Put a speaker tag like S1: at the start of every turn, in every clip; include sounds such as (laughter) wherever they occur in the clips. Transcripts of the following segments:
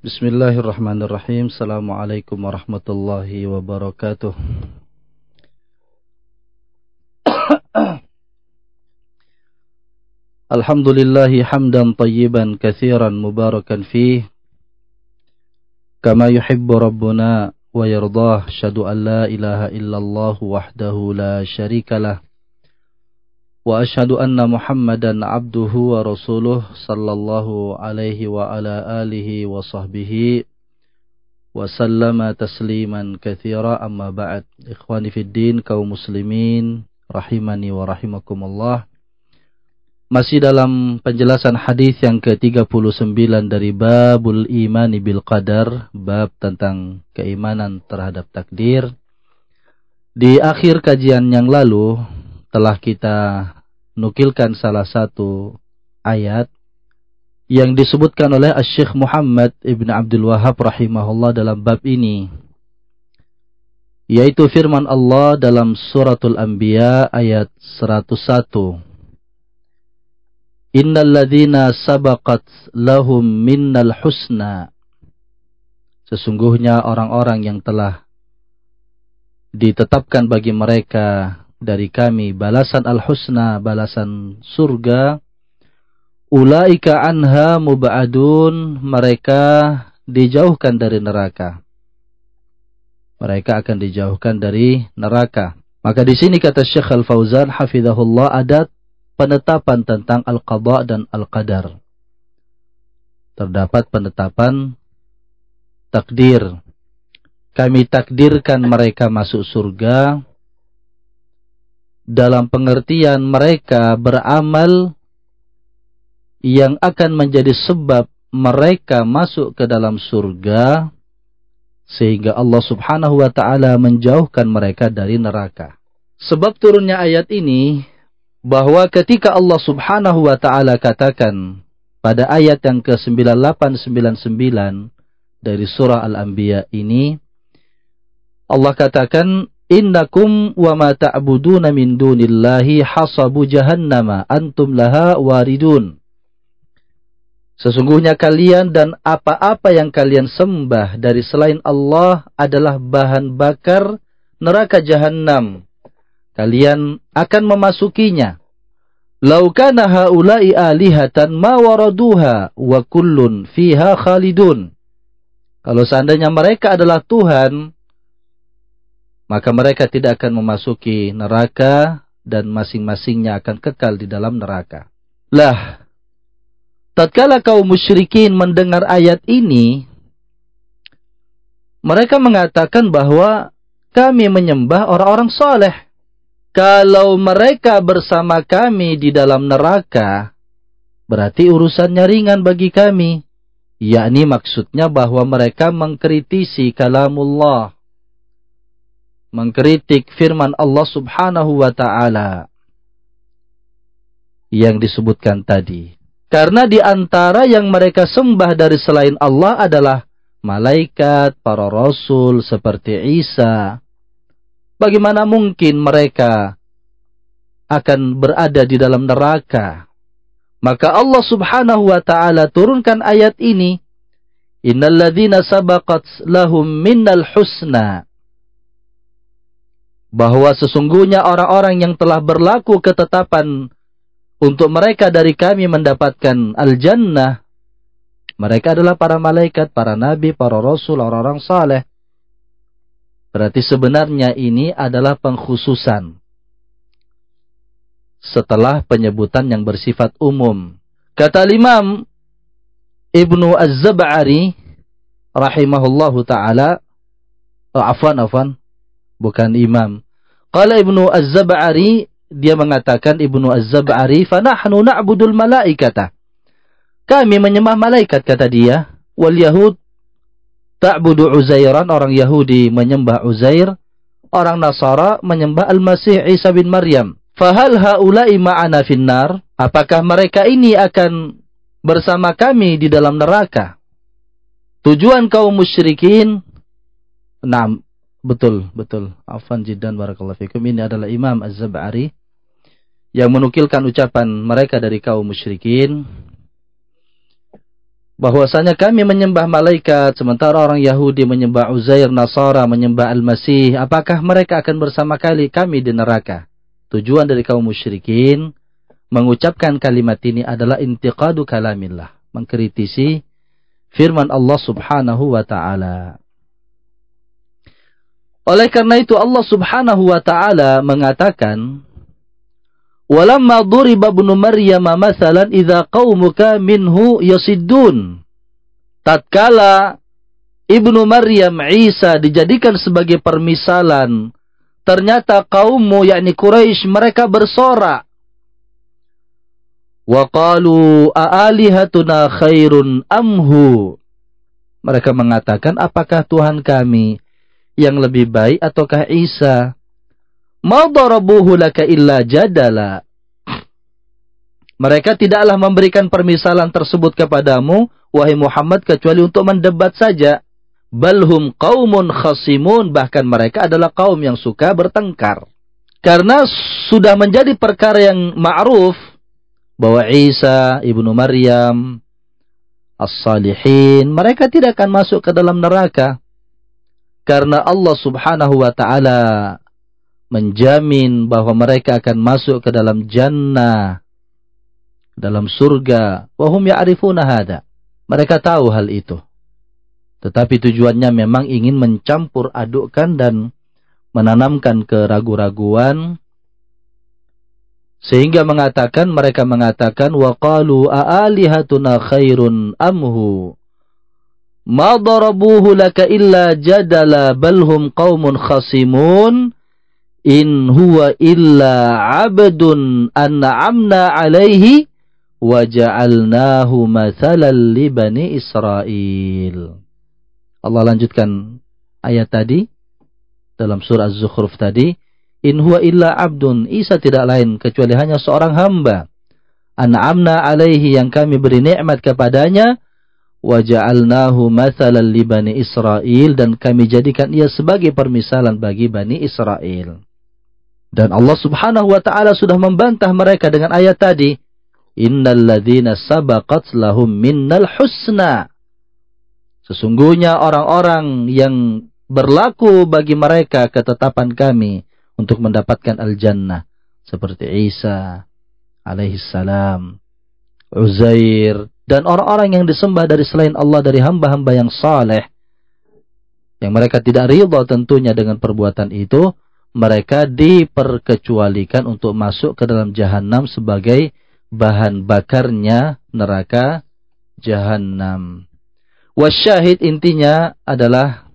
S1: Bismillahirrahmanirrahim. Assalamualaikum warahmatullahi wabarakatuh. (coughs) Alhamdulillahi hamdan tayyiban kathiran mubarakan fih. Kama yuhibbu rabbuna wa yardah. Shadu an la ilaha illallah wahdahu la sharika lah. وأشهد أن محمدا عبده ورسوله صلى الله عليه وعلى آله وصحبه وسلم تسليما كثيرا أما بعد إخواني في الدين kaum muslimin rahimani wa rahimakumullah masih dalam penjelasan hadis yang ke-39 dari babul imani bil qadar bab tentang keimanan terhadap takdir di akhir kajian yang lalu telah kita nukilkan salah satu ayat yang disebutkan oleh Syekh Muhammad Ibn Abdul Wahab rahimahullah dalam bab ini yaitu firman Allah dalam suratul Anbiya ayat 101 Innal ladzina sabaqat lahum minnal husna. Sesungguhnya orang-orang yang telah ditetapkan bagi mereka dari kami balasan al-husna, balasan surga. Ulaika anha mubadun, mereka dijauhkan dari neraka. Mereka akan dijauhkan dari neraka. Maka di sini kata Syekh Al-Fauzan hafizahullah ada penetapan tentang al-qada dan al-qadar. Terdapat penetapan takdir. Kami takdirkan mereka masuk surga dalam pengertian mereka beramal yang akan menjadi sebab mereka masuk ke dalam surga sehingga Allah Subhanahu wa taala menjauhkan mereka dari neraka. Sebab turunnya ayat ini bahwa ketika Allah Subhanahu wa taala katakan pada ayat yang ke-9899 dari surah Al-Anbiya ini Allah katakan Innakum wa ma ta'buduna min dunillahi hasabu jahannama antum laha waridun. Sesungguhnya kalian dan apa-apa yang kalian sembah dari selain Allah adalah bahan bakar neraka jahanam. Kalian akan memasukinya. Laukana haula'i alihatan ma waraduha wa kullun fiha khalidun. Kalau seandainya mereka adalah Tuhan, maka mereka tidak akan memasuki neraka dan masing-masingnya akan kekal di dalam neraka. Lah, tatkala kaum musyrikin mendengar ayat ini, mereka mengatakan bahwa kami menyembah orang-orang soleh. Kalau mereka bersama kami di dalam neraka, berarti urusannya ringan bagi kami. Yakni maksudnya bahwa mereka mengkritisi kalamullah mengkritik firman Allah Subhanahu wa taala yang disebutkan tadi. Karena di antara yang mereka sembah dari selain Allah adalah malaikat, para rasul seperti Isa. Bagaimana mungkin mereka akan berada di dalam neraka? Maka Allah Subhanahu wa taala turunkan ayat ini, Innalladzina sabaqat lahum minnal husna bahwa sesungguhnya orang-orang yang telah berlaku ketetapan untuk mereka dari kami mendapatkan al-jannah mereka adalah para malaikat, para nabi, para rasul, orang-orang saleh. Berarti sebenarnya ini adalah pengkhususan. Setelah penyebutan yang bersifat umum. Kata Imam Ibnu Az-Zab'ari rahimahullahu taala, oh, afwan afwan, bukan imam. Qala Ibnu Az-Zab'ari dia mengatakan Ibnu Az-Zab'ari fa nahnu na'budul malaikata. Kami menyembah malaikat kata dia. Wal Yahud ta'budu Uzairan orang Yahudi menyembah Uzair, orang Nasara menyembah Al-Masih Isa bin Maryam. Fahal haula'i ma'ana finnar? Apakah mereka ini akan bersama kami di dalam neraka? Tujuan kaum musyrikin Nah, Betul, betul. Afan jiddan barakallahu fikum. Ini adalah Imam Az-Zab'ari yang menukilkan ucapan mereka dari kaum musyrikin bahwasanya kami menyembah malaikat sementara orang Yahudi menyembah Uzair, Nasara menyembah Al-Masih, apakah mereka akan bersama kali kami di neraka? Tujuan dari kaum musyrikin mengucapkan kalimat ini adalah intiqadu kalamillah, mengkritisi firman Allah Subhanahu wa taala. Oleh karena itu Allah Subhanahu wa taala mengatakan Walamma duriba ibnu Maryam masalan idza qaumuka minhu yasiddun. Tatkala Ibnu Maryam Isa dijadikan sebagai permisalan, ternyata kaummu yakni Quraisy mereka bersorak. Wa qalu aalihatuna khairun amhu. Mereka mengatakan apakah Tuhan kami yang lebih baik ataukah Isa? Ma darabuhu laka illa jadala. Mereka tidaklah memberikan permisalan tersebut kepadamu, wahai Muhammad, kecuali untuk mendebat saja. Balhum qaumun khasimun, bahkan mereka adalah kaum yang suka bertengkar. Karena sudah menjadi perkara yang ma'ruf, bahwa Isa, ibnu Maryam, as-salihin, mereka tidak akan masuk ke dalam neraka. Karena Allah subhanahu wa ta'ala menjamin bahwa mereka akan masuk ke dalam jannah, dalam surga. Wahum ya'rifuna hada. Mereka tahu hal itu. Tetapi tujuannya memang ingin mencampur adukkan dan menanamkan keragu-raguan sehingga mengatakan mereka mengatakan waqalu aalihatuna khairun amhu ma darabuhu laka illa jadala balhum qaumun khasimun in huwa illa abdun an'amna alaihi wa ja'alnahu mathalan li bani Israel. Allah lanjutkan ayat tadi dalam surah Az-Zukhruf tadi, in huwa illa abdun, Isa tidak lain kecuali hanya seorang hamba. An'amna alaihi yang kami beri nikmat kepadanya wa ja'alnahu mathalan li bani Israel dan kami jadikan ia sebagai permisalan bagi bani Israel. Dan Allah Subhanahu wa taala sudah membantah mereka dengan ayat tadi, "Innal ladzina sabaqat lahum minnal husna." Sesungguhnya orang-orang yang berlaku bagi mereka ketetapan kami untuk mendapatkan al-jannah seperti Isa alaihi salam, Uzair dan orang-orang yang disembah dari selain Allah dari hamba-hamba yang saleh yang mereka tidak ridha tentunya dengan perbuatan itu mereka diperkecualikan untuk masuk ke dalam jahanam sebagai bahan bakarnya neraka jahanam. Wasyahid intinya adalah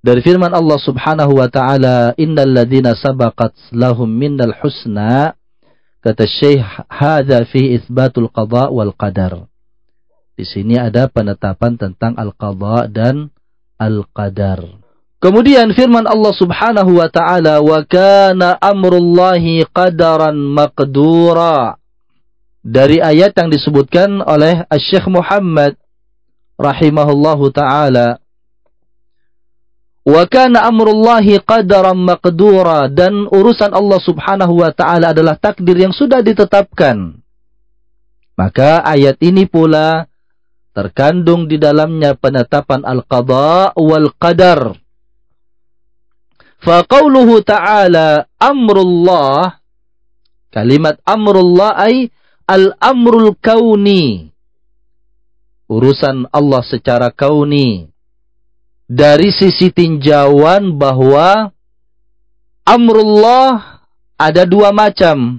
S1: dari firman Allah Subhanahu wa taala, "Innal ladzina sabaqat lahum minnal husna" kata Syekh, "Hadza fi itsbatul qada wal qadar." Di sini ada penetapan tentang al-qada dan al-qadar. Kemudian firman Allah Subhanahu wa taala wa kana amrullahi qadaran maqdura. Dari ayat yang disebutkan oleh Syekh Muhammad rahimahullahu taala wa kana amrullahi qadaran maqdura. Dan urusan Allah Subhanahu wa taala adalah takdir yang sudah ditetapkan. Maka ayat ini pula terkandung di dalamnya penetapan al-qada wal qadar. Faqauluhu ta'ala amrullah. Kalimat amrullah ay al-amrul kauni. Urusan Allah secara kauni dari sisi tinjauan bahwa amrullah ada dua macam.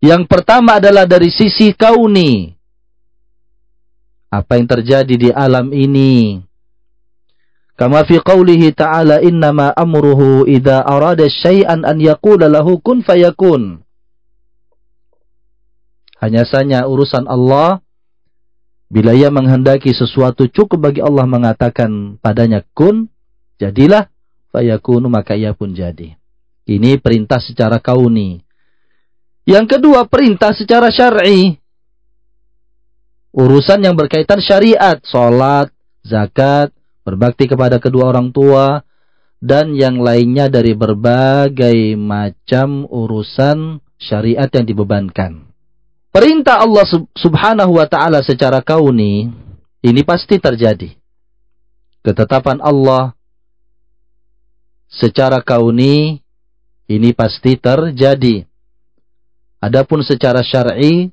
S1: Yang pertama adalah dari sisi kauni. Apa yang terjadi di alam ini? Kama fi qawlihi ta'ala innama amruhu idza arada syai'an an yaqula lahu kun fayakun. Hanya saja urusan Allah bila ia menghendaki sesuatu cukup bagi Allah mengatakan padanya kun, jadilah fayakunu maka ia pun jadi. Ini perintah secara kauni. Yang kedua perintah secara syar'i. Urusan yang berkaitan syariat, salat, zakat, berbakti kepada kedua orang tua, dan yang lainnya dari berbagai macam urusan syariat yang dibebankan. Perintah Allah subhanahu wa ta'ala secara kauni, ini pasti terjadi. Ketetapan Allah secara kauni, ini pasti terjadi. Adapun secara syar'i,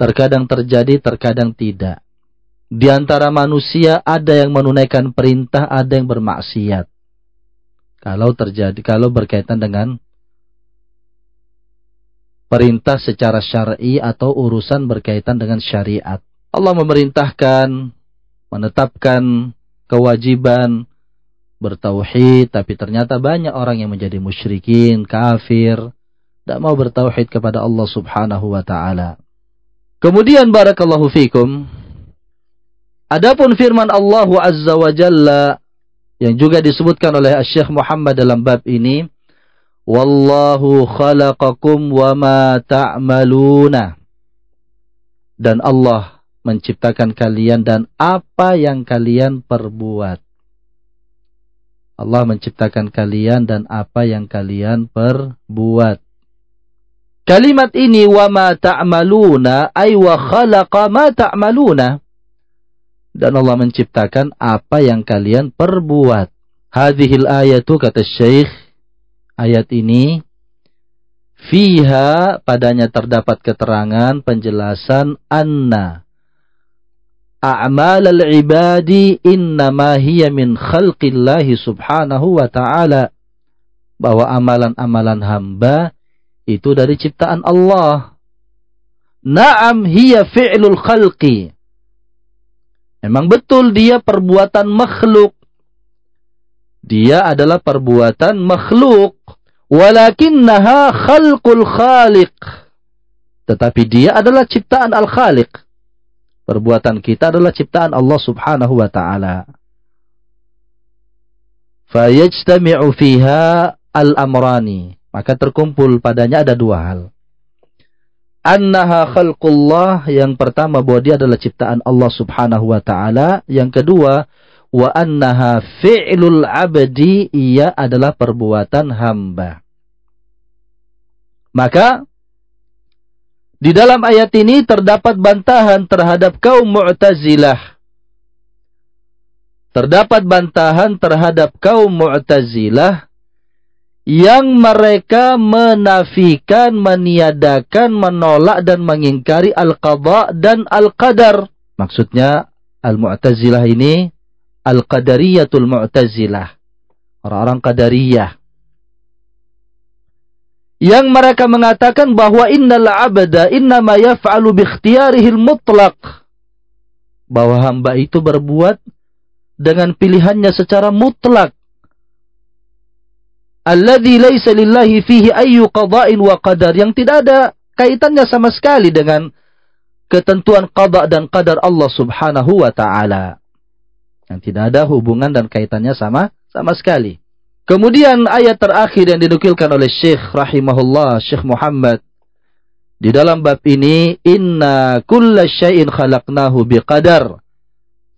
S1: terkadang terjadi, terkadang tidak. Di antara manusia ada yang menunaikan perintah, ada yang bermaksiat. Kalau terjadi, kalau berkaitan dengan perintah secara syar'i atau urusan berkaitan dengan syariat. Allah memerintahkan, menetapkan kewajiban bertauhid, tapi ternyata banyak orang yang menjadi musyrikin, kafir, tidak mau bertauhid kepada Allah Subhanahu wa taala. Kemudian barakallahu fikum Adapun firman Allah Azza wa Jalla yang juga disebutkan oleh Syekh Muhammad dalam bab ini, Wallahu khalaqakum wa ma ta'maluna. Dan Allah menciptakan kalian dan apa yang kalian perbuat. Allah menciptakan kalian dan apa yang kalian perbuat. Kalimat ini wa ma ta'maluna ay wa khalaqa ma ta'maluna dan Allah menciptakan apa yang kalian perbuat. Hadhil ayatu kata Syekh ayat ini fiha padanya terdapat keterangan penjelasan anna a'mal al-ibadi innama hiya min khalqillahi subhanahu wa ta'ala bahwa amalan-amalan hamba itu dari ciptaan Allah. Naam hiya fi'lul khalqi Memang betul dia perbuatan makhluk. Dia adalah perbuatan makhluk. Walakinnaha khalqul khaliq. Tetapi dia adalah ciptaan al-khaliq. Perbuatan kita adalah ciptaan Allah subhanahu wa ta'ala. Fayajtami'u fiha al-amrani. Maka terkumpul padanya ada dua hal annaha khalqullah yang pertama bahwa dia adalah ciptaan Allah Subhanahu wa taala, yang kedua wa annaha fi'lul abdi ia adalah perbuatan hamba. Maka di dalam ayat ini terdapat bantahan terhadap kaum Mu'tazilah. Terdapat bantahan terhadap kaum Mu'tazilah yang mereka menafikan, meniadakan, menolak dan mengingkari al-qadha dan al-qadar. Maksudnya al-Mu'tazilah ini al-qadariyatul Mu'tazilah. Orang-orang qadariyah. Yang mereka mengatakan bahwa innal abda innama yaf'alu bi ikhtiyarihil mutlaq. Bahwa hamba itu berbuat dengan pilihannya secara mutlak alladzi laisa lillahi fihi ayyu qada'in wa qadar yang tidak ada kaitannya sama sekali dengan ketentuan qada dan qadar Allah Subhanahu wa taala. Yang tidak ada hubungan dan kaitannya sama sama sekali. Kemudian ayat terakhir yang dinukilkan oleh Syekh rahimahullah Syekh Muhammad di dalam bab ini inna kulla syai'in khalaqnahu biqadar.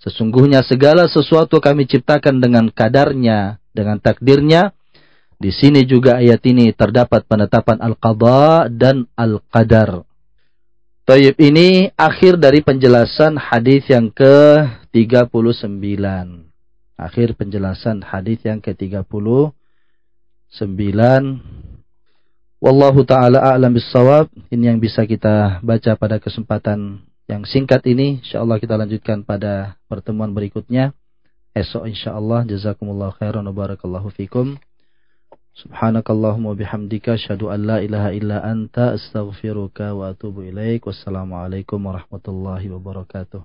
S1: Sesungguhnya segala sesuatu kami ciptakan dengan kadarnya, dengan takdirnya di sini juga ayat ini terdapat penetapan al-qadha dan al-qadar. Tayyib ini akhir dari penjelasan hadis yang ke-39. Akhir penjelasan hadis yang ke-39. Wallahu taala a'lam bissawab. Ini yang bisa kita baca pada kesempatan yang singkat ini. Insyaallah kita lanjutkan pada pertemuan berikutnya. Esok insyaallah jazakumullah khairan wa barakallahu fikum. Subhanakallahumma bihamdika asyhadu an la ilaha illa anta astaghfiruka wa atubu ilaik. Wassalamualaikum warahmatullahi wabarakatuh.